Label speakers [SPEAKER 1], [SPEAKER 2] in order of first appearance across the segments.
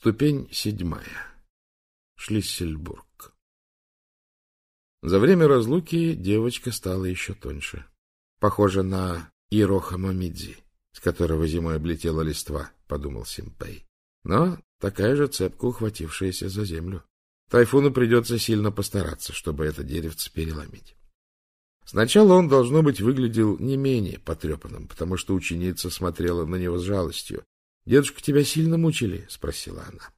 [SPEAKER 1] Ступень седьмая. Шлиссельбург. За время разлуки девочка стала еще тоньше. Похожа на Ироха Мамидзи, с которого зимой облетела листва, — подумал Симпей. Но такая же цепка, ухватившаяся за землю. Тайфуну придется сильно постараться, чтобы это деревце переломить. Сначала он, должно быть, выглядел не менее потрепанным, потому что ученица смотрела на него с жалостью, Дедушка, тебя сильно мучили? — спросила она.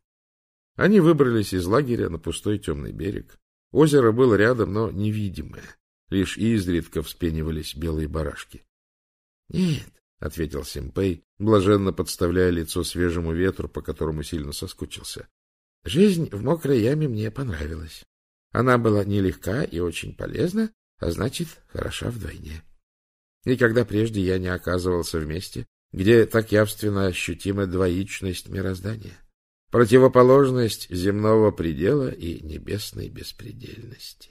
[SPEAKER 1] Они выбрались из лагеря на пустой темный берег. Озеро было рядом, но невидимое. Лишь изредка вспенивались белые барашки. — Нет, — ответил Симпей, блаженно подставляя лицо свежему ветру, по которому сильно соскучился. — Жизнь в мокрой яме мне понравилась. Она была нелегка и очень полезна, а значит, хороша вдвойне. Никогда прежде я не оказывался вместе где так явственно ощутима двоичность мироздания, противоположность земного предела и небесной беспредельности.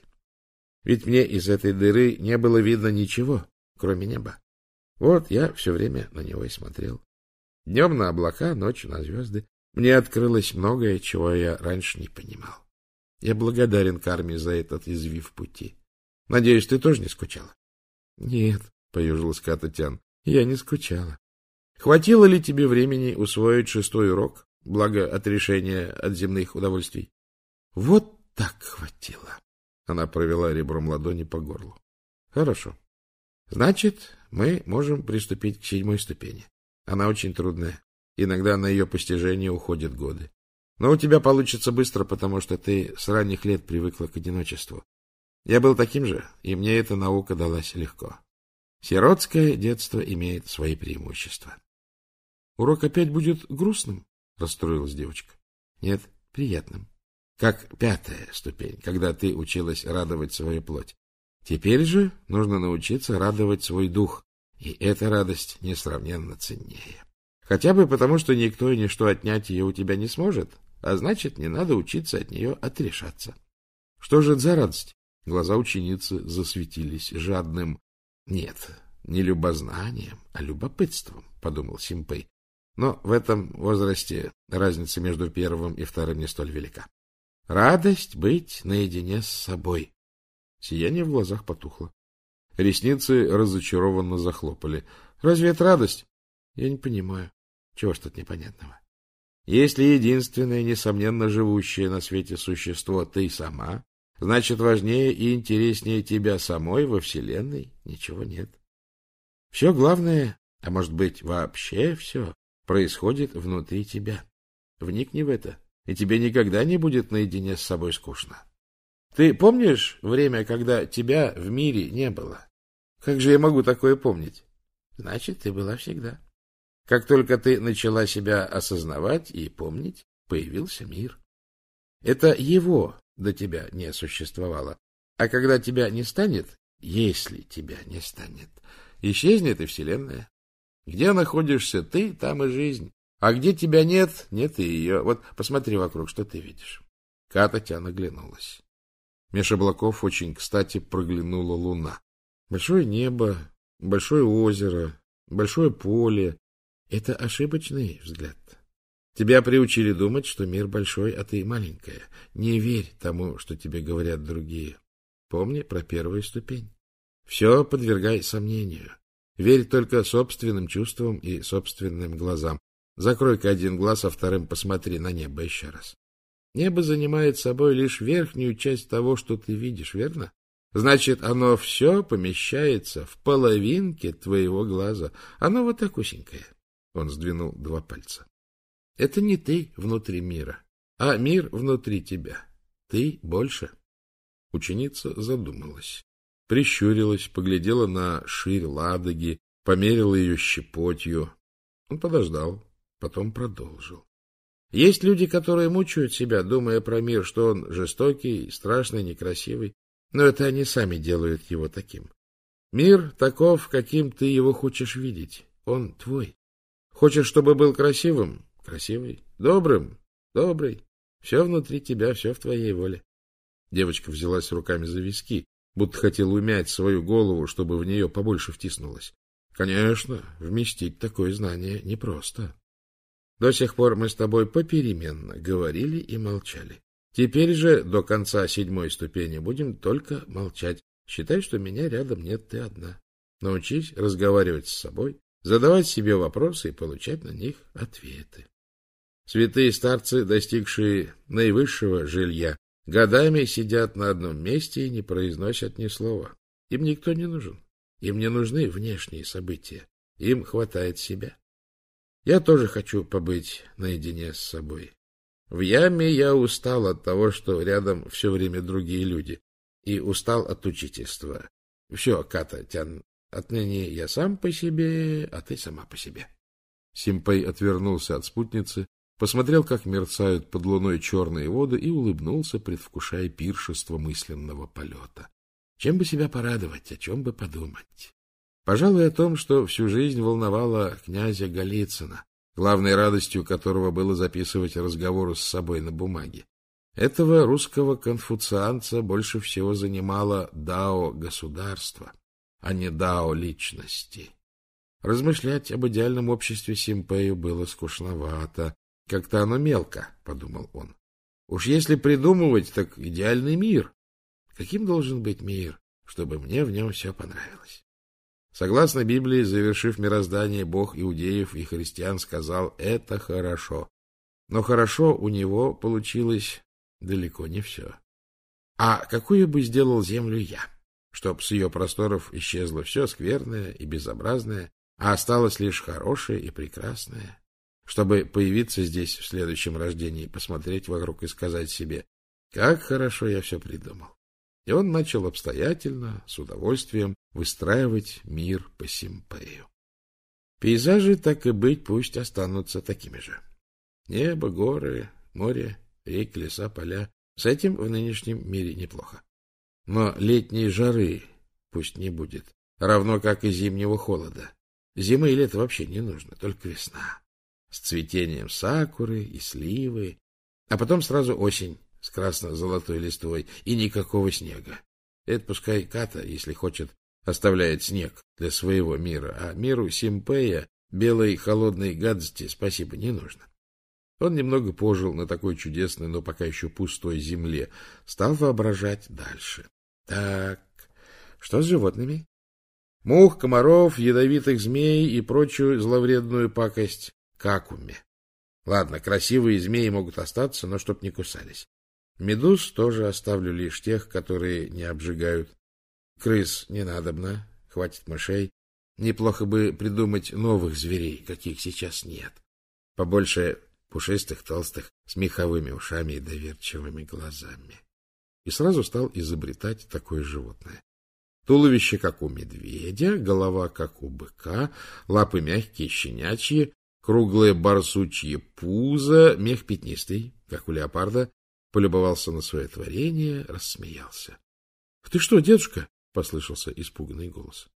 [SPEAKER 1] Ведь мне из этой дыры не было видно ничего, кроме неба. Вот я все время на него и смотрел. Днем на облака, ночью на звезды. Мне открылось многое, чего я раньше не понимал. Я благодарен карме за этот извив пути. Надеюсь, ты тоже не скучала? — Нет, — поежилась Кататян, — я не скучала. Хватило ли тебе времени усвоить шестой урок, благо отрешения от земных удовольствий? — Вот так хватило. Она провела ребром ладони по горлу. — Хорошо. Значит, мы можем приступить к седьмой ступени. Она очень трудная. Иногда на ее постижение уходят годы. Но у тебя получится быстро, потому что ты с ранних лет привыкла к одиночеству. Я был таким же, и мне эта наука далась легко. Сиротское детство имеет свои преимущества. Урок опять будет грустным? — расстроилась девочка. — Нет, приятным. Как пятая ступень, когда ты училась радовать свою плоть. Теперь же нужно научиться радовать свой дух, и эта радость несравненно ценнее. Хотя бы потому, что никто и ничто отнять ее у тебя не сможет, а значит, не надо учиться от нее отрешаться. Что же это за радость? Глаза ученицы засветились жадным, нет, не любознанием, а любопытством, — подумал Симпей. Но в этом возрасте разница между первым и вторым не столь велика. Радость быть наедине с собой. Сияние в глазах потухло. Ресницы разочарованно захлопали. Разве это радость? Я не понимаю. Чего ж тут непонятного? Если единственное, несомненно, живущее на свете существо ты сама, значит, важнее и интереснее тебя самой во Вселенной ничего нет. Все главное, а может быть, вообще все, происходит внутри тебя. Вникни в это, и тебе никогда не будет наедине с собой скучно. Ты помнишь время, когда тебя в мире не было? Как же я могу такое помнить? Значит, ты была всегда. Как только ты начала себя осознавать и помнить, появился мир. Это его до тебя не существовало. А когда тебя не станет, если тебя не станет, исчезнет и Вселенная. Где находишься ты, там и жизнь. А где тебя нет, нет и ее. Вот посмотри вокруг, что ты видишь. Катя наглянулась. Меж облаков очень кстати проглянула луна. Большое небо, большое озеро, большое поле. Это ошибочный взгляд. Тебя приучили думать, что мир большой, а ты маленькая. Не верь тому, что тебе говорят другие. Помни про первую ступень. Все подвергай сомнению. Верь только собственным чувствам и собственным глазам. Закрой-ка один глаз, а вторым посмотри на небо еще раз. Небо занимает собой лишь верхнюю часть того, что ты видишь, верно? Значит, оно все помещается в половинке твоего глаза. Оно вот так усенькое. Он сдвинул два пальца. Это не ты внутри мира, а мир внутри тебя. Ты больше. Ученица задумалась прищурилась, поглядела на ширь Ладоги, померила ее щепотью. Он подождал, потом продолжил. Есть люди, которые мучают себя, думая про мир, что он жестокий, страшный, некрасивый, но это они сами делают его таким. Мир таков, каким ты его хочешь видеть. Он твой. Хочешь, чтобы был красивым? Красивый. Добрым? Добрый. Все внутри тебя, все в твоей воле. Девочка взялась руками за виски, будто хотел умять свою голову, чтобы в нее побольше втиснулось. Конечно, вместить такое знание непросто. До сих пор мы с тобой попеременно говорили и молчали. Теперь же до конца седьмой ступени будем только молчать. Считай, что меня рядом нет, ты одна. Научись разговаривать с собой, задавать себе вопросы и получать на них ответы. Святые старцы, достигшие наивысшего жилья, годами сидят на одном месте и не произносят ни слова. Им никто не нужен. Им не нужны внешние события. Им хватает себя. Я тоже хочу побыть наедине с собой. В яме я устал от того, что рядом все время другие люди, и устал от учительства. Все, Ката, Тян, отныне я сам по себе, а ты сама по себе. Симпей отвернулся от спутницы посмотрел, как мерцают под луной черные воды, и улыбнулся, предвкушая пиршество мысленного полета. Чем бы себя порадовать, о чем бы подумать? Пожалуй, о том, что всю жизнь волновало князя Голицына, главной радостью которого было записывать разговоры с собой на бумаге. Этого русского конфуцианца больше всего занимало дао государства, а не дао личности. Размышлять об идеальном обществе Симпею было скучновато, как-то оно мелко, — подумал он. Уж если придумывать, так идеальный мир. Каким должен быть мир, чтобы мне в нем все понравилось? Согласно Библии, завершив мироздание, Бог иудеев и христиан сказал «это хорошо». Но хорошо у него получилось далеко не все. А какую бы сделал землю я, чтоб с ее просторов исчезло все скверное и безобразное, а осталось лишь хорошее и прекрасное? Чтобы появиться здесь в следующем рождении, посмотреть вокруг и сказать себе, как хорошо я все придумал. И он начал обстоятельно, с удовольствием выстраивать мир по Симпею. Пейзажи, так и быть, пусть останутся такими же. Небо, горы, море, реки, леса, поля. С этим в нынешнем мире неплохо. Но летней жары пусть не будет, равно как и зимнего холода. Зимы и лета вообще не нужно, только весна с цветением сакуры и сливы, а потом сразу осень с красно-золотой листвой и никакого снега. Это пускай Ката, если хочет, оставляет снег для своего мира, а миру Симпея белой холодной гадости спасибо не нужно. Он немного пожил на такой чудесной, но пока еще пустой земле, стал воображать дальше. Так, что с животными? Мух, комаров, ядовитых змей и прочую зловредную пакость какуме. Ладно, красивые змеи могут остаться, но чтоб не кусались. Медуз тоже оставлю лишь тех, которые не обжигают. Крыс не надобно, хватит мышей. Неплохо бы придумать новых зверей, каких сейчас нет. Побольше пушистых, толстых, с меховыми ушами и доверчивыми глазами. И сразу стал изобретать такое животное. Туловище, как у медведя, голова, как у быка, лапы мягкие, щенячьи, круглое барсучье пузо, мех пятнистый, как у леопарда, полюбовался на свое творение, рассмеялся. — Ты что, дедушка? — послышался испуганный голос.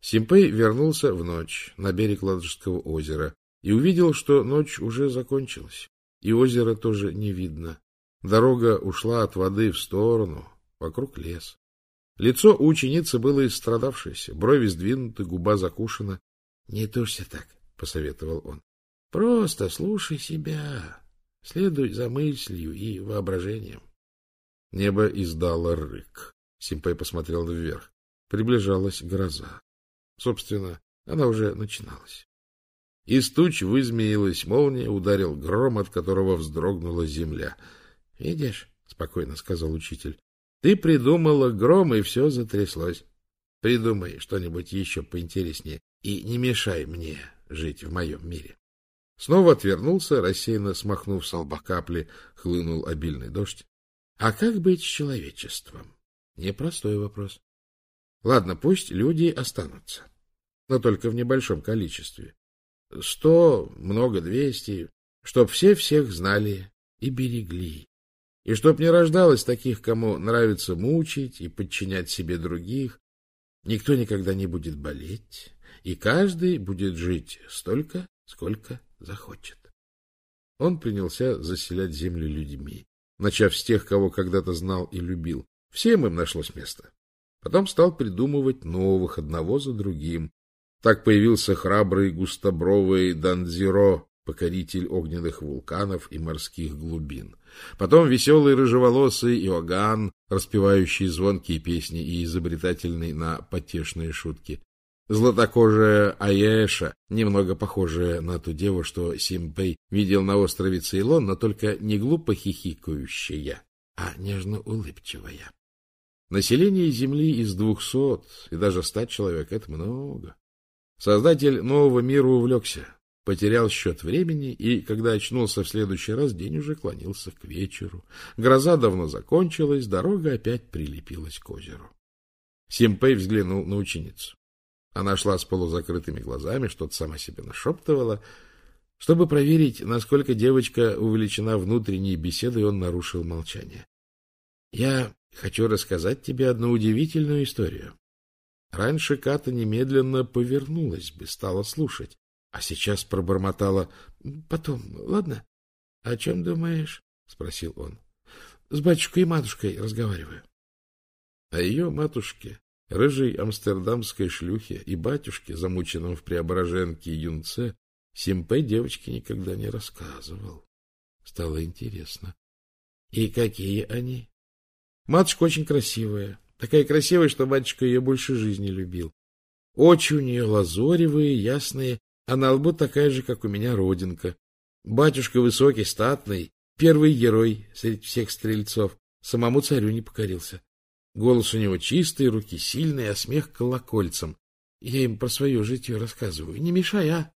[SPEAKER 1] Симпей вернулся в ночь на берег Ладожского озера и увидел, что ночь уже закончилась, и озера тоже не видно. Дорога ушла от воды в сторону, вокруг лес. Лицо у ученицы было истрадавшееся, брови сдвинуты, губа закушена. — Не тушься так, — посоветовал он. — Просто слушай себя, следуй за мыслью и воображением. Небо издало рык. Симпей посмотрел вверх. Приближалась гроза. Собственно, она уже начиналась. Из туч вызмеилась молния, ударил гром, от которого вздрогнула земля. — Видишь, — спокойно сказал учитель, — ты придумала гром, и все затряслось. Придумай что-нибудь еще поинтереснее и не мешай мне жить в моем мире. Снова отвернулся, рассеянно смахнув с лба капли, хлынул обильный дождь. А как быть с человечеством? Непростой вопрос. Ладно, пусть люди останутся, но только в небольшом количестве. Сто, много двести, чтоб все всех знали и берегли. И чтоб не рождалось таких, кому нравится мучить и подчинять себе других. Никто никогда не будет болеть, и каждый будет жить столько, сколько захочет. Он принялся заселять землю людьми, начав с тех, кого когда-то знал и любил. Всем им нашлось место. Потом стал придумывать новых, одного за другим. Так появился храбрый густобровый Данзиро, покоритель огненных вулканов и морских глубин. Потом веселый рыжеволосый Иоганн, распевающий звонкие песни и изобретательный на потешные шутки. Златокожая Аеша, немного похожая на ту деву, что Симпей видел на острове Цейлон, но только не глупо хихикающая, а нежно улыбчивая. Население Земли из двухсот и даже ста человек — это много. Создатель нового мира увлекся, потерял счет времени, и, когда очнулся в следующий раз, день уже клонился к вечеру. Гроза давно закончилась, дорога опять прилепилась к озеру. Симпей взглянул на ученицу. Она шла с полузакрытыми глазами, что-то сама себе нашептывала. Чтобы проверить, насколько девочка увлечена внутренней беседой, он нарушил молчание. — Я хочу рассказать тебе одну удивительную историю. Раньше Ката немедленно повернулась бы, стала слушать. А сейчас пробормотала. — Потом, ладно? — О чем думаешь? — спросил он. — С батюшкой и матушкой разговариваю. О ее матушке, рыжей амстердамской шлюхе и батюшке, замученном в Преображенке юнце, Симпе девочке никогда не рассказывал. Стало интересно. — И какие они? — Матушка очень красивая. Такая красивая, что батюшка ее больше жизни любил. Очи у нее лазоревые, ясные, а на лбу такая же, как у меня, родинка. Батюшка высокий, статный, первый герой среди всех стрельцов, самому царю не покорился. Голос у него чистый, руки сильные, а смех колокольцем. Я им про свое житие рассказываю. Не мешай, а?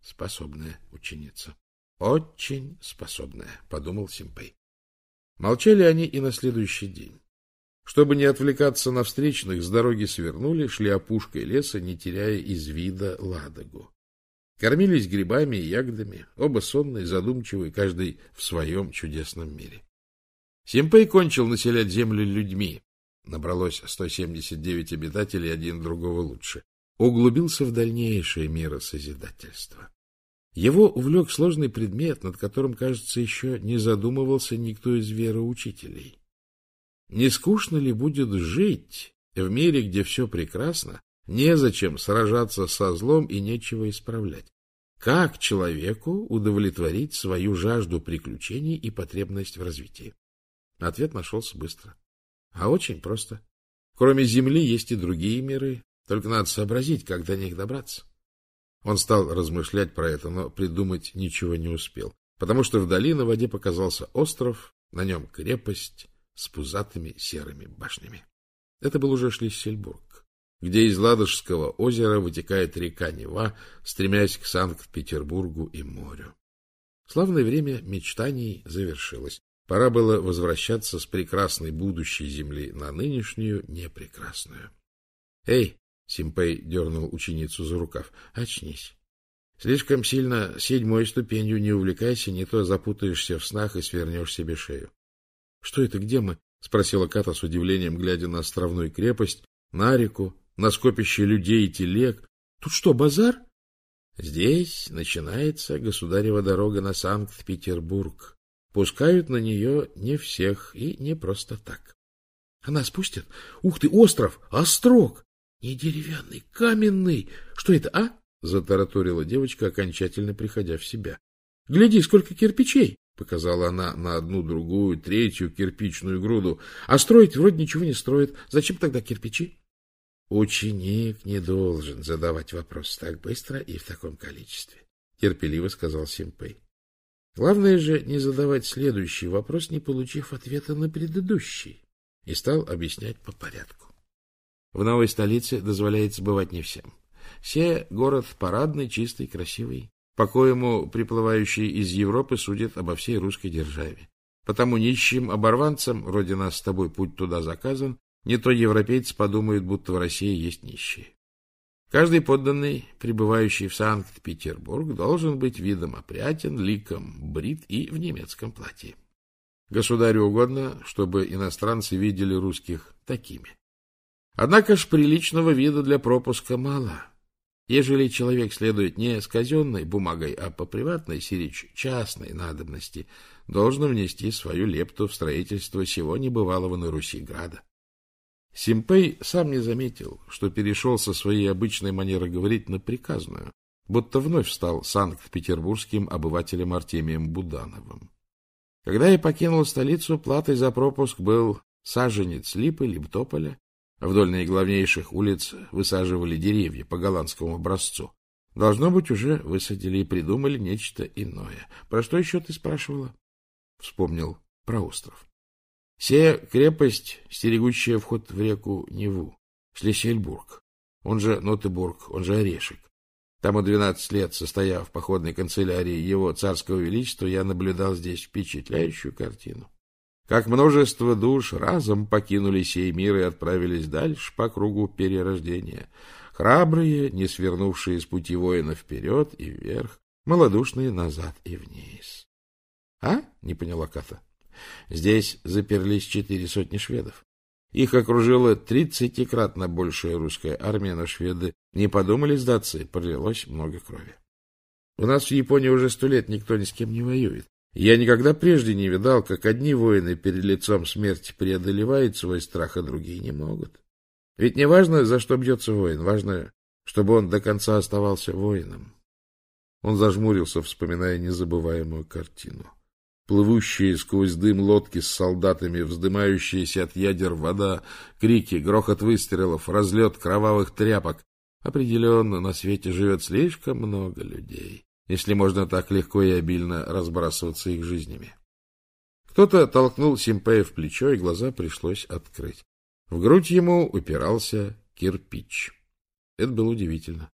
[SPEAKER 1] Способная ученица. Очень способная, подумал Симпей. Молчали они и на следующий день. Чтобы не отвлекаться на встречных, с дороги свернули, шли опушкой леса, не теряя из вида Ладогу. Кормились грибами и ягодами, оба сонные, задумчивые, каждый в своем чудесном мире. Симпей кончил населять землю людьми. Набралось 179 обитателей, один другого лучше. Углубился в дальнейшее миросозидательство. Его увлек сложный предмет, над которым, кажется, еще не задумывался никто из вероучителей. Не скучно ли будет жить в мире, где все прекрасно, Незачем сражаться со злом и нечего исправлять. Как человеку удовлетворить свою жажду приключений и потребность в развитии? Ответ нашелся быстро. А очень просто. Кроме Земли есть и другие миры, только надо сообразить, как до них добраться. Он стал размышлять про это, но придумать ничего не успел, потому что вдали на воде показался остров, на нем крепость с пузатыми серыми башнями. Это был уже Шлиссельбург где из Ладожского озера вытекает река Нева, стремясь к Санкт-Петербургу и морю. Славное время мечтаний завершилось. Пора было возвращаться с прекрасной будущей земли на нынешнюю непрекрасную. — Эй! — Симпей дернул ученицу за рукав. — Очнись. Слишком сильно седьмой ступенью не увлекайся, не то запутаешься в снах и свернешь себе шею. — Что это, где мы? — спросила Ката с удивлением, глядя на островную крепость, на реку, на скопище людей и телег. Тут что, базар? Здесь начинается государева дорога на Санкт-Петербург. Пускают на нее не всех и не просто так. Она спустит? Ух ты, остров! Острог! Не деревянный, каменный! Что это, а? Затараторила девочка, окончательно приходя в себя. Гляди, сколько кирпичей! Показала она на одну, другую, третью кирпичную груду. А строить вроде ничего не строят. Зачем тогда кирпичи? Ученик не должен задавать вопрос так быстро и в таком количестве, терпеливо сказал Симпей. Главное же не задавать следующий вопрос, не получив ответа на предыдущий, и стал объяснять по порядку. В новой столице дозволяется бывать не всем. Все город парадный, чистый, красивый, по коему приплывающие из Европы судят обо всей русской державе. Потому нищим оборванцам, вроде нас с тобой, путь туда заказан, не то европейцы подумают, будто в России есть нищие. Каждый подданный, прибывающий в Санкт-Петербург, должен быть видом опрятен, ликом брит и в немецком платье. Государю угодно, чтобы иностранцы видели русских такими. Однако ж приличного вида для пропуска мало. Ежели человек следует не с казенной бумагой, а по приватной сиречь частной надобности, должен внести свою лепту в строительство сего небывалого на Руси града. Симпей сам не заметил, что перешел со своей обычной манеры говорить на приказную, будто вновь стал санкт-петербургским обывателем Артемием Будановым. Когда я покинул столицу, платой за пропуск был саженец липы, либо тополя. Вдоль наиглавнейших улиц высаживали деревья по голландскому образцу. Должно быть, уже высадили и придумали нечто иное. Про что еще ты спрашивала? Вспомнил про остров. Сея крепость, стерегущая вход в реку Неву, Шлиссельбург, он же Нотебург, он же Орешек. Тому двенадцать лет, состояв в походной канцелярии его царского величества, я наблюдал здесь впечатляющую картину. Как множество душ разом покинули сей мир и отправились дальше по кругу перерождения. Храбрые, не свернувшие с пути воина вперед и вверх, малодушные назад и вниз. — А? — не поняла Ката. — Здесь заперлись четыре сотни шведов. Их окружила тридцатикратно большая русская армия, но шведы не подумали сдаться, и пролилось много крови. У нас в Японии уже сто лет никто ни с кем не воюет. Я никогда прежде не видал, как одни воины перед лицом смерти преодолевают свой страх, а другие не могут. Ведь не важно, за что бьется воин, важно, чтобы он до конца оставался воином. Он зажмурился, вспоминая незабываемую картину плывущие сквозь дым лодки с солдатами, вздымающиеся от ядер вода, крики, грохот выстрелов, разлет кровавых тряпок. Определенно, на свете живет слишком много людей, если можно так легко и обильно разбрасываться их жизнями. Кто-то толкнул Симпея в плечо, и глаза пришлось открыть. В грудь ему упирался кирпич. Это было удивительно.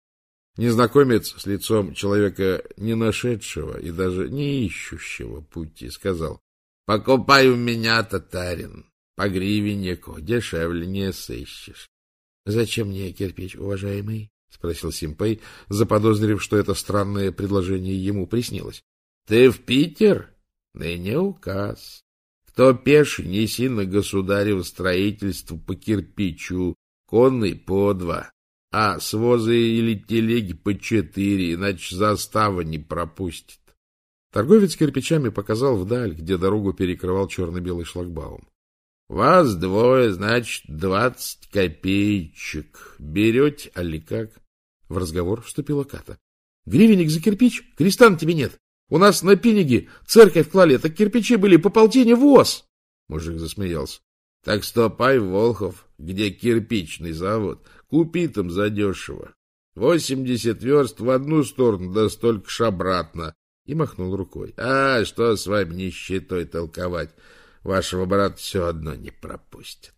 [SPEAKER 1] Незнакомец с лицом человека не нашедшего и даже не ищущего пути сказал, — Покупай у меня, татарин, по гривеннику, дешевле не сыщешь. — Зачем мне кирпич, уважаемый? — спросил Симпей, заподозрив, что это странное предложение ему приснилось. — Ты в Питер? Ныне указ. Кто пеший, неси на государево строительство по кирпичу, конный по два а с воза или телеги по четыре, иначе застава не пропустит. Торговец кирпичами показал вдаль, где дорогу перекрывал черно-белый шлагбаум. — Вас двое, значит, двадцать копеечек. Берете, али как? В разговор вступила Ката. — Гривенник за кирпич? Креста тебе нет. У нас на Пиниге церковь клали, так кирпичи были по полтине воз. Мужик засмеялся. — Так стопай Волхов, где кирпичный завод. Купи там задешево. Восемьдесят верст в одну сторону, да столько ж обратно. И махнул рукой. А, что с вами нищетой толковать? Вашего брата все одно не пропустят.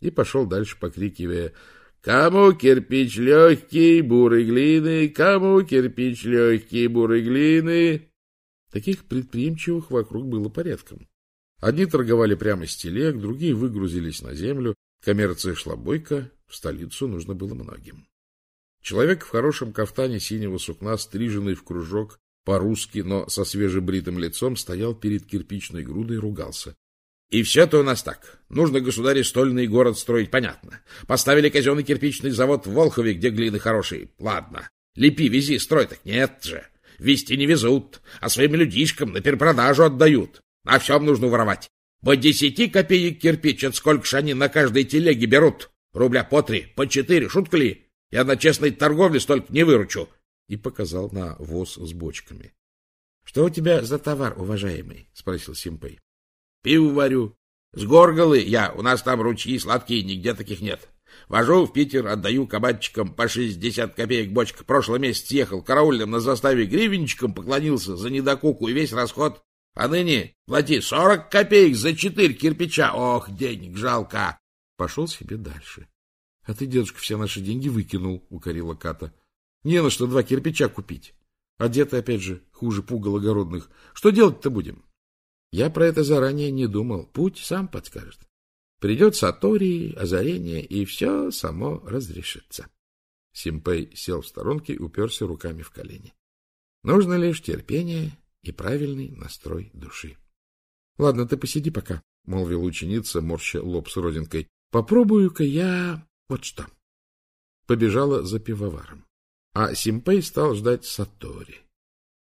[SPEAKER 1] И пошел дальше, покрикивая «Кому кирпич легкий, бурой глины? Кому кирпич легкий, бурой глины?» Таких предприимчивых вокруг было порядком. Одни торговали прямо с телег, другие выгрузились на землю. Коммерция шла бойко, в столицу нужно было многим. Человек в хорошем кафтане синего сукна, стриженный в кружок, по-русски, но со свежебритым лицом, стоял перед кирпичной грудой и ругался. — И все-то у нас так. Нужно, государе, стольный город строить, понятно. Поставили казенный кирпичный завод в Волхове, где глины хорошие. Ладно. Лепи, вези, строй, так нет же. Вести не везут, а своим людишкам на перепродажу отдают. На всем нужно воровать. По десяти копеек кирпич, это сколько ж они на каждой телеге берут. Рубля по три, по четыре, шутка ли? Я на честной торговле столько не выручу. И показал на воз с бочками. — Что у тебя за товар, уважаемый? — спросил Симпей. — Пиво варю. С горголы я, у нас там ручьи сладкие, нигде таких нет. Вожу в Питер, отдаю кабачикам по шестьдесят копеек бочка. Прошлый месяц ехал караульным на заставе гривенчиком, поклонился за недокуку и весь расход. А ныне плати сорок копеек за четыре кирпича. Ох, денег жалко пошел себе дальше. — А ты, дедушка, все наши деньги выкинул, — укорила Ката. — Не на что два кирпича купить. Одеты, опять же, хуже пугал огородных. Что делать-то будем? Я про это заранее не думал. Путь сам подскажет. Придет Сатории, озарение, и все само разрешится. Симпей сел в сторонке и уперся руками в колени. Нужно лишь терпение и правильный настрой души. — Ладно, ты посиди пока, — молвила ученица, морща лоб с родинкой. Попробую-ка я вот что. Побежала за пивоваром. А Симпей стал ждать Сатори.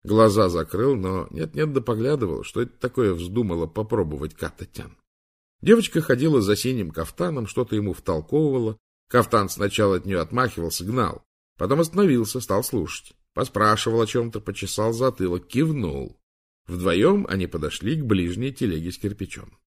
[SPEAKER 1] Глаза закрыл, но нет-нет да поглядывал, что это такое вздумало попробовать Кататян. Девочка ходила за синим кафтаном, что-то ему втолковывала. Кафтан сначала от нее отмахивался, гнал. Потом остановился, стал слушать. поспрашивал о чем-то, почесал затылок, кивнул. Вдвоем они подошли к ближней телеге с кирпичом.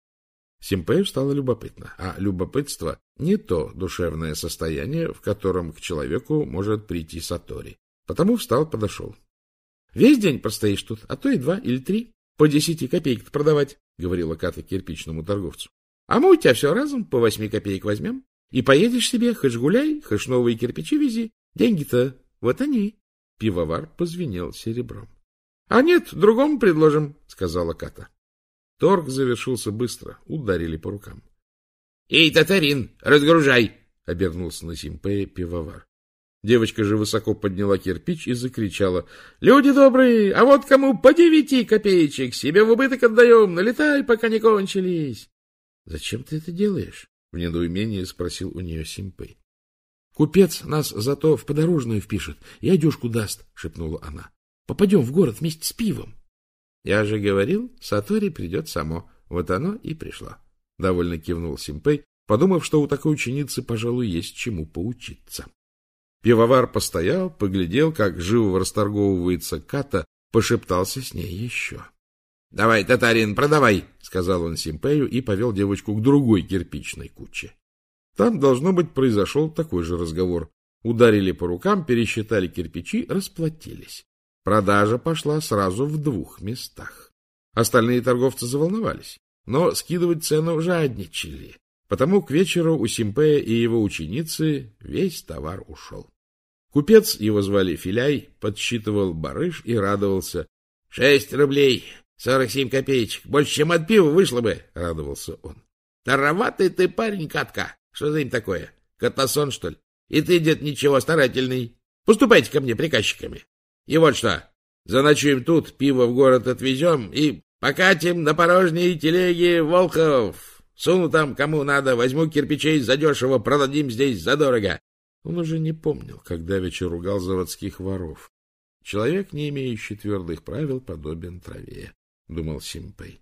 [SPEAKER 1] Симпею стало любопытно, а любопытство — не то душевное состояние, в котором к человеку может прийти Сатори. Потому встал, подошел. — Весь день простоишь тут, а то и два или три. По десяти копеек продавать, — говорила Ката кирпичному торговцу. — А мы у тебя все разом по восьми копеек возьмем. И поедешь себе, хоть гуляй, хоть новые кирпичи вези. Деньги-то вот они. Пивовар позвенел серебром. — А нет, другому предложим, — сказала Ката. Торг завершился быстро, ударили по рукам. — Эй, татарин, разгружай! — обернулся на Симпея пивовар. Девочка же высоко подняла кирпич и закричала. — Люди добрые, а вот кому по девяти копеечек себе в убыток отдаем, налетай, пока не кончились. — Зачем ты это делаешь? — в недоумении спросил у нее Симпей. — Купец нас зато в подорожную впишет и одежку даст, — шепнула она. — Попадем в город вместе с пивом. Я же говорил, Сатори придет само. Вот оно и пришло. Довольно кивнул Симпей, подумав, что у такой ученицы, пожалуй, есть чему поучиться. Пивовар постоял, поглядел, как живо расторговывается Ката, пошептался с ней еще. — Давай, татарин, продавай, — сказал он Симпею и повел девочку к другой кирпичной куче. Там, должно быть, произошел такой же разговор. Ударили по рукам, пересчитали кирпичи, расплатились. Продажа пошла сразу в двух местах. Остальные торговцы заволновались, но скидывать цену жадничали, потому к вечеру у Симпея и его ученицы весь товар ушел. Купец, его звали Филяй, подсчитывал барыш и радовался. — Шесть рублей, сорок семь копеечек, больше, чем от пива вышло бы, — радовался он. — Тароватый ты парень, Катка, что за им такое? Катасон, что ли? И ты, дед, ничего, старательный. Поступайте ко мне приказчиками. И вот что, заночуем тут, пиво в город отвезем и покатим на порожней телеге Волхов. Суну там кому надо, возьму кирпичей задешево, продадим здесь задорого. Он уже не помнил, когда вечер ругал заводских воров. Человек, не имеющий твердых правил, подобен траве, — думал Симпей.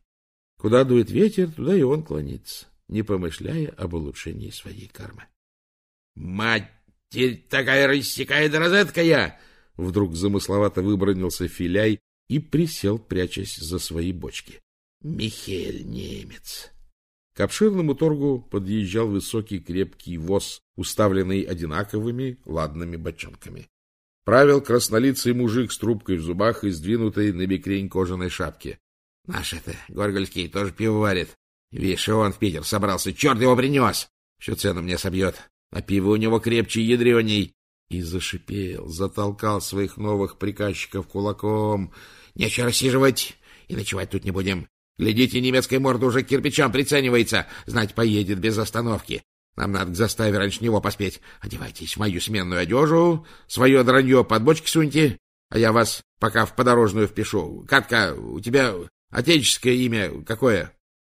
[SPEAKER 1] Куда дует ветер, туда и он клонится, не помышляя об улучшении своей кармы. — Матерь такая рассекая да розеткая! Вдруг замысловато выбронился Филяй и присел, прячась за свои бочки. Михель немец. К обширному торгу подъезжал высокий крепкий воз, уставленный одинаковыми ладными бочонками. Правил краснолицый мужик с трубкой в зубах и сдвинутой на бекрень кожаной шапки. — Наш это, Горгольский, тоже пиво варит. Видишь, он в Питер собрался, черт его принес! Всю цену мне собьет, а пиво у него крепче ядреней и зашипел, затолкал своих новых приказчиков кулаком. — Нечего рассиживать, и ночевать тут не будем. Глядите, немецкая морда уже кирпичам приценивается, знать поедет без остановки. Нам надо к заставе раньше него поспеть. Одевайтесь в мою сменную одежу, свое дранье под бочки суньте, а я вас пока в подорожную впишу. Катка, у тебя отеческое имя какое?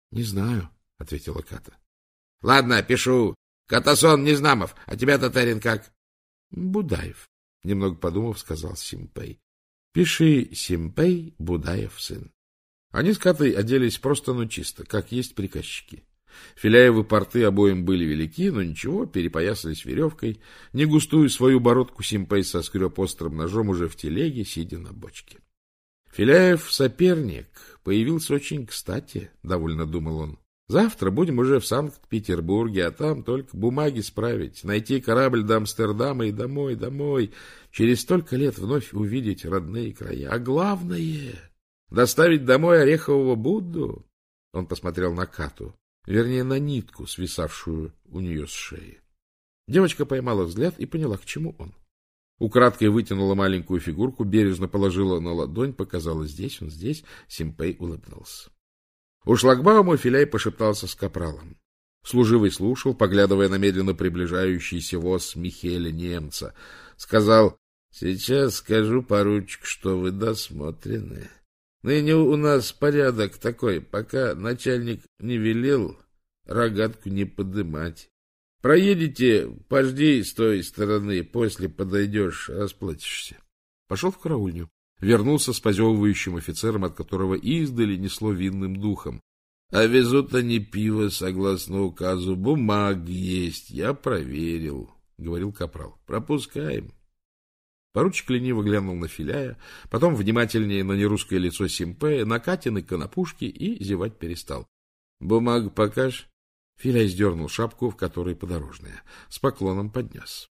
[SPEAKER 1] — Не знаю, — ответила Ката. — Ладно, пишу. Катасон Незнамов. А тебя, татарин, как? — Будаев, — немного подумав, сказал Симпей. — Пиши Симпей Будаев сын. Они с Катой оделись просто, но чисто, как есть приказчики. Филяевы порты обоим были велики, но ничего, перепоясались веревкой. Негустую свою бородку Симпей соскреб острым ножом уже в телеге, сидя на бочке. Филяев соперник появился очень кстати, довольно думал он. Завтра будем уже в Санкт-Петербурге, а там только бумаги справить, найти корабль до Амстердама и домой, домой, через столько лет вновь увидеть родные края. А главное — доставить домой Орехового Будду. Он посмотрел на Кату, вернее, на нитку, свисавшую у нее с шеи. Девочка поймала взгляд и поняла, к чему он. Украдкой вытянула маленькую фигурку, бережно положила на ладонь, показала здесь, он здесь. Симпей улыбнулся. У шлагбаума Филяй пошептался с капралом. Служивый слушал, поглядывая на медленно приближающийся воз Михеля немца. Сказал, — Сейчас скажу, поручик, что вы досмотрены. Ныне у нас порядок такой, пока начальник не велел рогатку не подымать. Проедете, пожди с той стороны, после подойдешь, расплатишься. Пошел в караульню. Вернулся с позевывающим офицером, от которого издали несло винным духом. — А везут они пиво, согласно указу. Бумаг есть, я проверил, — говорил капрал. — Пропускаем. Поручик лениво глянул на Филяя, потом внимательнее на нерусское лицо Симпея, на Катины конопушки и зевать перестал. — Бумагу покажешь? Филяй сдернул шапку, в которой подорожная, с поклоном поднес.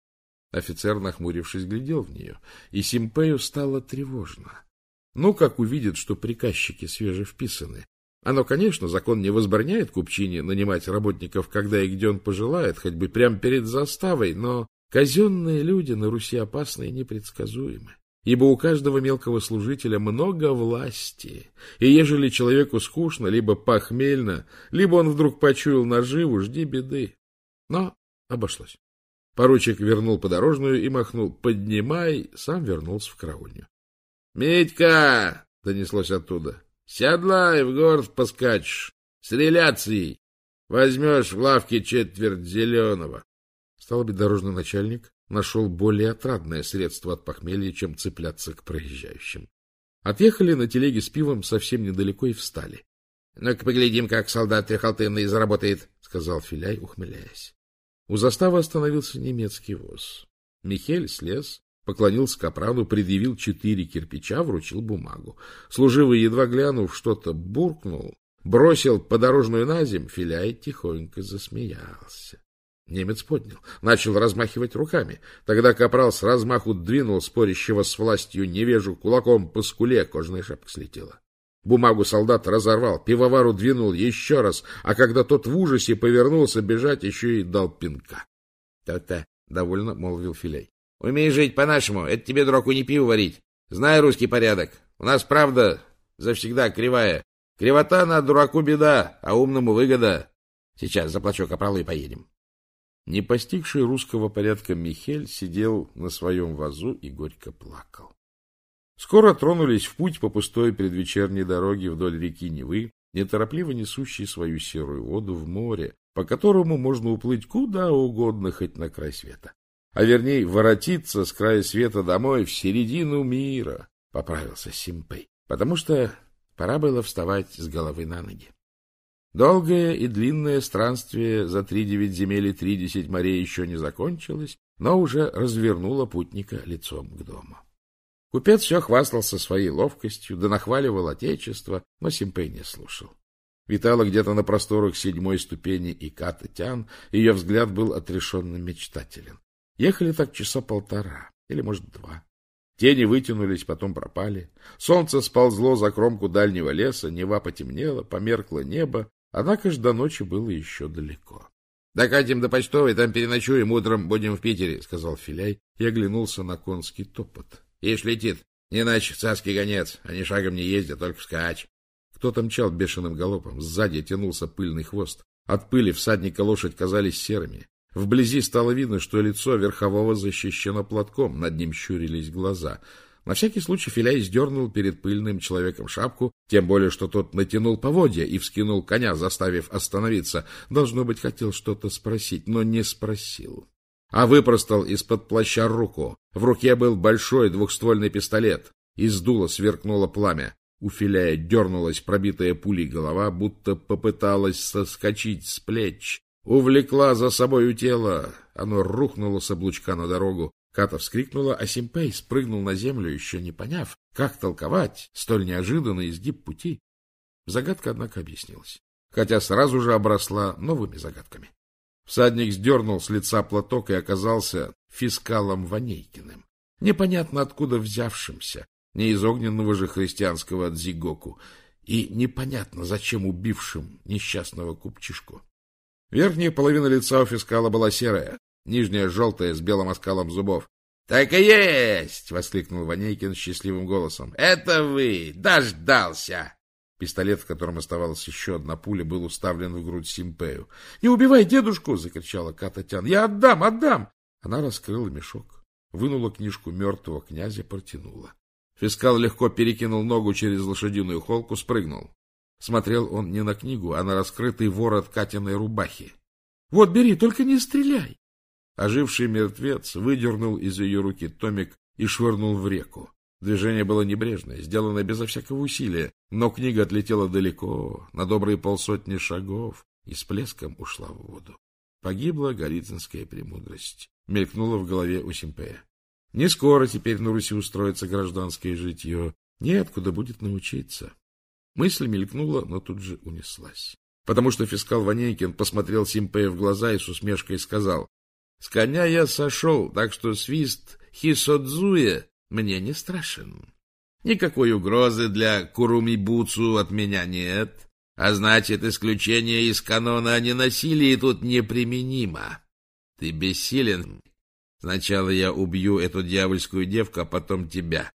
[SPEAKER 1] Офицер, нахмурившись, глядел в нее, и Симпею стало тревожно. Ну, как увидит, что приказчики свежевписаны. Оно, конечно, закон не возбраняет купчине нанимать работников, когда и где он пожелает, хоть бы прямо перед заставой, но казенные люди на Руси опасны и непредсказуемы ибо у каждого мелкого служителя много власти, и ежели человеку скучно, либо похмельно, либо он вдруг почуял наживу, жди беды. Но обошлось. Поручик вернул подорожную и махнул «Поднимай!» сам вернулся в караульню. — Медька! — донеслось оттуда. — Седлай, в город поскачешь. Стреляться Возьмешь в лавке четверть зеленого. Стал быть, дорожный начальник нашел более отрадное средство от похмелья, чем цепляться к проезжающим. Отъехали на телеге с пивом совсем недалеко и встали. — Ну-ка поглядим, как солдат трехалтынный заработает, — сказал Филяй, ухмыляясь. У заставы остановился немецкий воз. Михель слез, поклонился капрану, предъявил четыре кирпича, вручил бумагу. Служивый, едва глянув, что-то буркнул, бросил подорожную на земь, Филяй тихонько засмеялся. Немец поднял, начал размахивать руками. Тогда капрал с размаху двинул спорящего с властью невежу кулаком по скуле, кожаная шапка слетела. Бумагу солдат разорвал, пивовару двинул еще раз, а когда тот в ужасе повернулся бежать, еще и дал пинка. «То-то», — довольно молвил Филей. «Умей жить по-нашему, это тебе, дураку, не пиво варить. Знай русский порядок. У нас правда завсегда кривая. Кривота на дураку беда, а умному выгода. Сейчас заплачу капралу и поедем». Не постигший русского порядка Михель сидел на своем вазу и горько плакал. Скоро тронулись в путь по пустой предвечерней дороге вдоль реки Невы, неторопливо несущей свою серую воду в море, по которому можно уплыть куда угодно, хоть на край света. А вернее, воротиться с края света домой в середину мира, — поправился Симпей, потому что пора было вставать с головы на ноги. Долгое и длинное странствие за три девять земель и три десять морей еще не закончилось, но уже развернуло путника лицом к дому. Купец все хвастался своей ловкостью, да нахваливал отечество, но Симпей не слушал. Витала где-то на просторах седьмой ступени и Ката Тян, ее взгляд был отрешенно мечтателен. Ехали так часа полтора, или, может, два. Тени вытянулись, потом пропали. Солнце сползло за кромку дальнего леса, Нева потемнела, померкло небо, Однако ж до ночи было еще далеко. — Докатим до почтовой, там переночуем, утром будем в Питере, — сказал Филяй и оглянулся на конский топот. — Ишь летит, не иначе царский гонец, они шагом не ездят, только скач. Кто-то мчал бешеным галопом, сзади тянулся пыльный хвост. От пыли всадника лошадь казались серыми. Вблизи стало видно, что лицо верхового защищено платком, над ним щурились глаза — на всякий случай Филяй сдернул перед пыльным человеком шапку, тем более, что тот натянул поводья и вскинул коня, заставив остановиться. Должно быть, хотел что-то спросить, но не спросил. А выпростал из-под плаща руку. В руке был большой двухствольный пистолет. Из дула сверкнуло пламя. У Филяя дернулась пробитая пулей голова, будто попыталась соскочить с плеч. Увлекла за собою тело. Оно рухнуло с облучка на дорогу. Ката вскрикнула, а Симпей спрыгнул на землю, еще не поняв, как толковать столь неожиданный изгиб пути. Загадка, однако, объяснилась, хотя сразу же обросла новыми загадками. Всадник сдернул с лица платок и оказался фискалом Ванейкиным, непонятно откуда взявшимся, не из огненного же христианского дзигоку, и непонятно, зачем убившим несчастного купчишку. Верхняя половина лица у фискала была серая, нижняя желтая с белым оскалом зубов. — Так и есть! — воскликнул Ванейкин счастливым голосом. — Это вы! Дождался! Пистолет, в котором оставалась еще одна пуля, был уставлен в грудь Симпею. — Не убивай дедушку! — закричала Кататян. — Я отдам, отдам! Она раскрыла мешок, вынула книжку мертвого князя, протянула. Фискал легко перекинул ногу через лошадиную холку, спрыгнул. Смотрел он не на книгу, а на раскрытый ворот Катиной рубахи. — Вот, бери, только не стреляй! Оживший мертвец выдернул из ее руки томик и швырнул в реку. Движение было небрежное, сделанное безо всякого усилия, но книга отлетела далеко, на добрые полсотни шагов, и с плеском ушла в воду. Погибла голицынская премудрость. Мелькнула в голове у Симпея. Не скоро теперь на Руси устроится гражданское житье. Неоткуда будет научиться. Мысль мелькнула, но тут же унеслась. Потому что фискал Ванейкин посмотрел Симпея в глаза и с усмешкой сказал, «С коня я сошел, так что свист Хисодзуя мне не страшен. Никакой угрозы для Курумибуцу от меня нет, а значит, исключение из канона о ненасилии тут неприменимо. Ты бессилен. Сначала я убью эту дьявольскую девку, а потом тебя.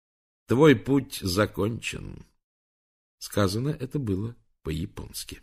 [SPEAKER 1] Твой путь закончен. Сказано это было по-японски.